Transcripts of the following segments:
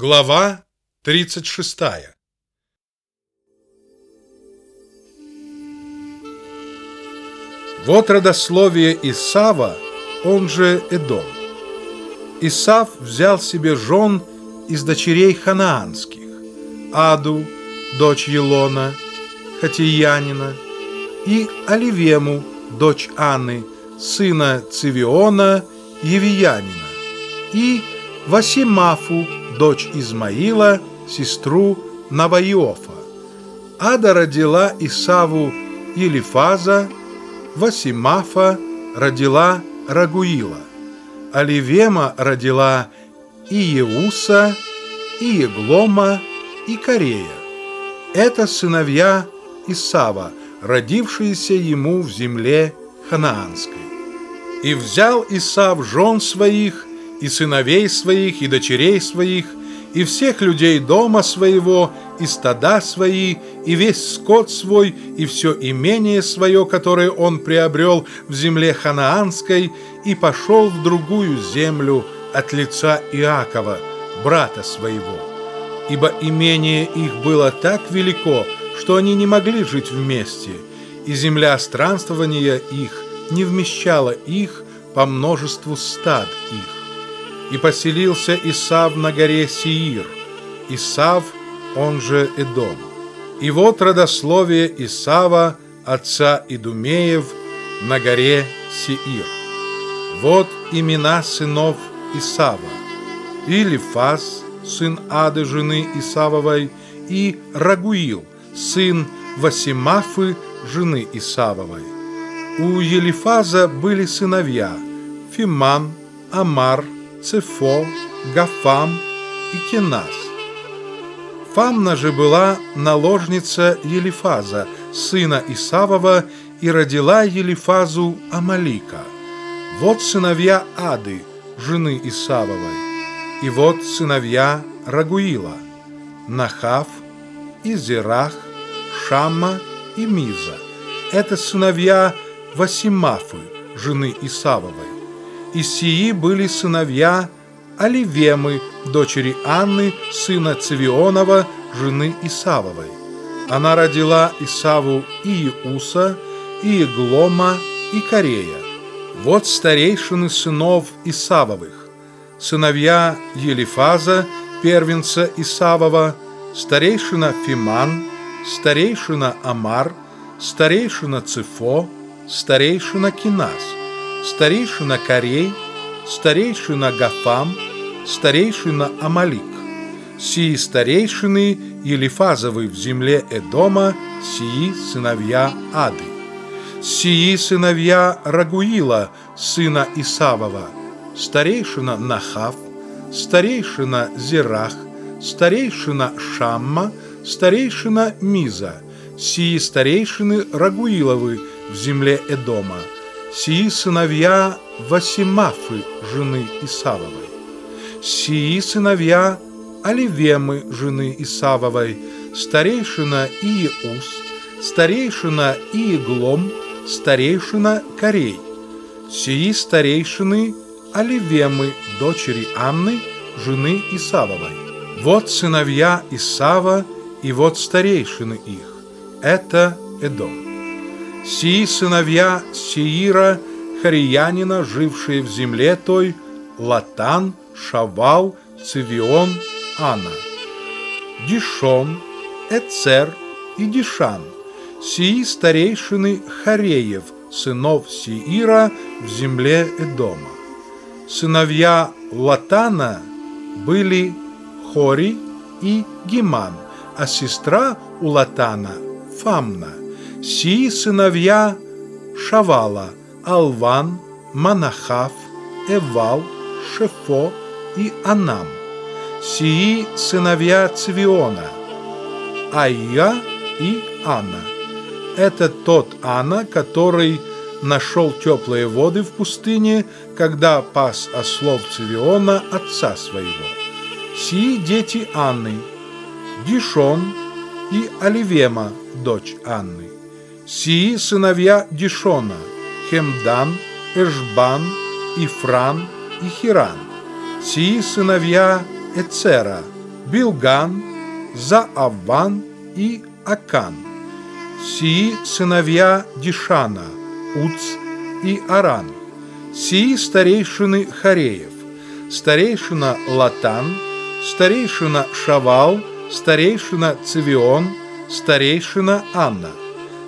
Глава 36 Вот родословие Исава, он же Эдом. Исав взял себе жен из дочерей ханаанских, Аду, дочь Елона, Хатиянина, и Оливему, дочь Анны, сына Цивиона, Евиянина, и Васимафу, дочь Измаила, сестру Наваиофа. Ада родила Исаву Елифаза, Васимафа родила Рагуила, Оливема родила Иеуса, Иеглома и Корея. Это сыновья Исава, родившиеся ему в земле ханаанской. И взял Исав жен своих, и сыновей своих, и дочерей своих, и всех людей дома своего, и стада свои, и весь скот свой, и все имение свое, которое он приобрел в земле ханаанской, и пошел в другую землю от лица Иакова, брата своего. Ибо имение их было так велико, что они не могли жить вместе, и земля странствования их не вмещала их по множеству стад их. И поселился Исав на горе Сиир, Исав, он же Эдом. И вот родословие Исава, отца Идумеев, на горе Сиир. Вот имена сынов Исава. Илифас, сын Ады, жены Исавовой, и Рагуил, сын Васимафы, жены Исавовой. У Елифаза были сыновья Фиман, Амар, Цефо, Гафам и Кенас. Фамна же была наложница Елифаза, сына Исавова, и родила Елифазу Амалика. Вот сыновья Ады, жены Исавовой, и вот сыновья Рагуила, Нахав, Изерах, Шамма и Миза. Это сыновья Васимафы, жены Исавовой. И сии были сыновья Оливемы, дочери Анны, сына Цивионова, жены Исавовой. Она родила Исаву и Иуса, и Иглома, и Корея. Вот старейшины сынов Исавовых, сыновья Елифаза, первенца Исавова, старейшина Фиман, старейшина Амар, старейшина Цифо, старейшина Кинас, старейшина Корей, старейшина Гафам, старейшина Амалик. Сии старейшины Елифазовы в земле Эдома, сии сыновья Ады. Сии сыновья Рагуила, сына Исавова, старейшина Нахав, старейшина Зерах, старейшина Шамма, старейшина Миза, сии старейшины Рагуиловы в земле Эдома, сии сыновья Васимафы, жены Исавовой, сии сыновья Оливемы, жены Исавовой, старейшина Иеус, старейшина Иеглом, старейшина Корей, сии старейшины Оливемы, дочери Анны, жены Исавовой. Вот сыновья Исава, и вот старейшины их. Это Эдом. Сии сыновья Сиира, Хариянина, жившие в земле той, Латан, Шавал, Цивион, Ана. Дишон, Эцер и Дишан. Сии старейшины Хареев, сынов Сиира в земле Эдома. Сыновья Латана были Хори и Гиман, а сестра у Латана – Фамна. Сии сыновья Шавала, Алван, Манахав, Эвал, Шефо и Анам. Сии сыновья Цвиона, Айя и Анна. Это тот Анна, который нашел теплые воды в пустыне, когда пас ослов Цивиона отца своего. Сии дети Анны, Дишон и Оливема, дочь Анны. Сии сыновья Дишона, Хемдан, Эшбан, Ифран и Хиран. Сии сыновья Эцера, Билган, Зааван и Акан. Сии сыновья Дишана, Уц и Аран. Сии старейшины Хареев, старейшина Латан, старейшина Шавал, старейшина Цивион, старейшина Анна,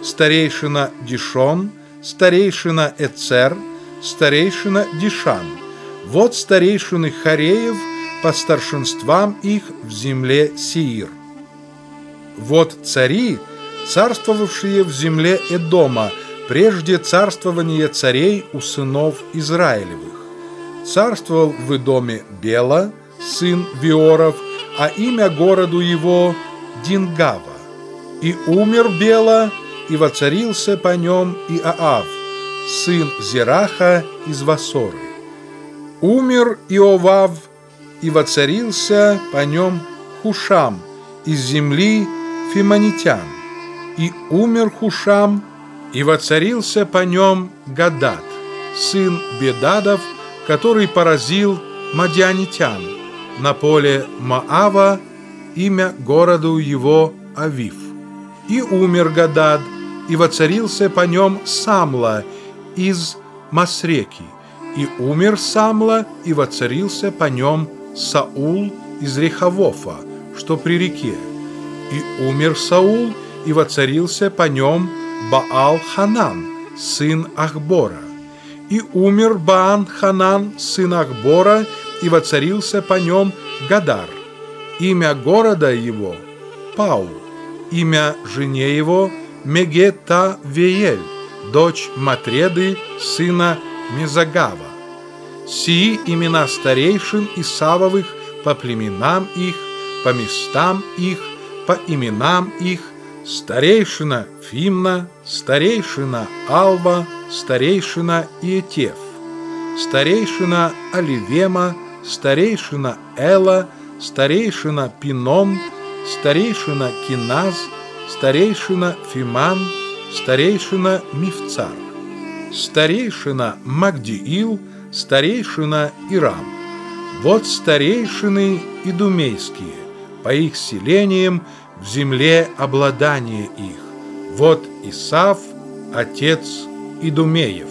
старейшина Дишон, старейшина Эцер, старейшина Дишан. Вот старейшины Хареев по старшинствам их в земле Сиир. Вот цари, царствовавшие в земле Эдома, прежде царствования царей у сынов Израилевых. Царствовал в Эдоме Бела, сын Виоров, а имя городу его Дингава. И умер Бела, и воцарился по нем Иоав, сын Зераха из Васоры. Умер Иовав, и воцарился по нем Хушам из земли Фимонитян. И умер Хушам, и воцарился по нем Гадат, сын Бедадов, который поразил Мадианитян на поле Маава, имя городу его Авив. И умер Гадад, и воцарился по нем Самла из Масреки, и умер Самла, и воцарился по нем Саул из Рехавофа, что при реке. И умер Саул, и воцарился по нем Баал-Ханан, сын Ахбора. И умер Баан-Ханан, сын Ахбора, и воцарился по нем Гадар. Имя города его – Пау, имя жене его – Мегета Веель, дочь Матреды, сына Мезагава. Сии имена старейшин Исавовых по племенам их, по местам их, по именам их, старейшина Фимна, старейшина Алва, старейшина Иетев, старейшина Оливема, старейшина Эла, старейшина Пином, старейшина Киназ, старейшина Фиман, старейшина Мифцар, старейшина Магдиил, старейшина Ирам. Вот старейшины идумейские, по их селениям в земле обладание их. Вот Исав, отец Идумеев.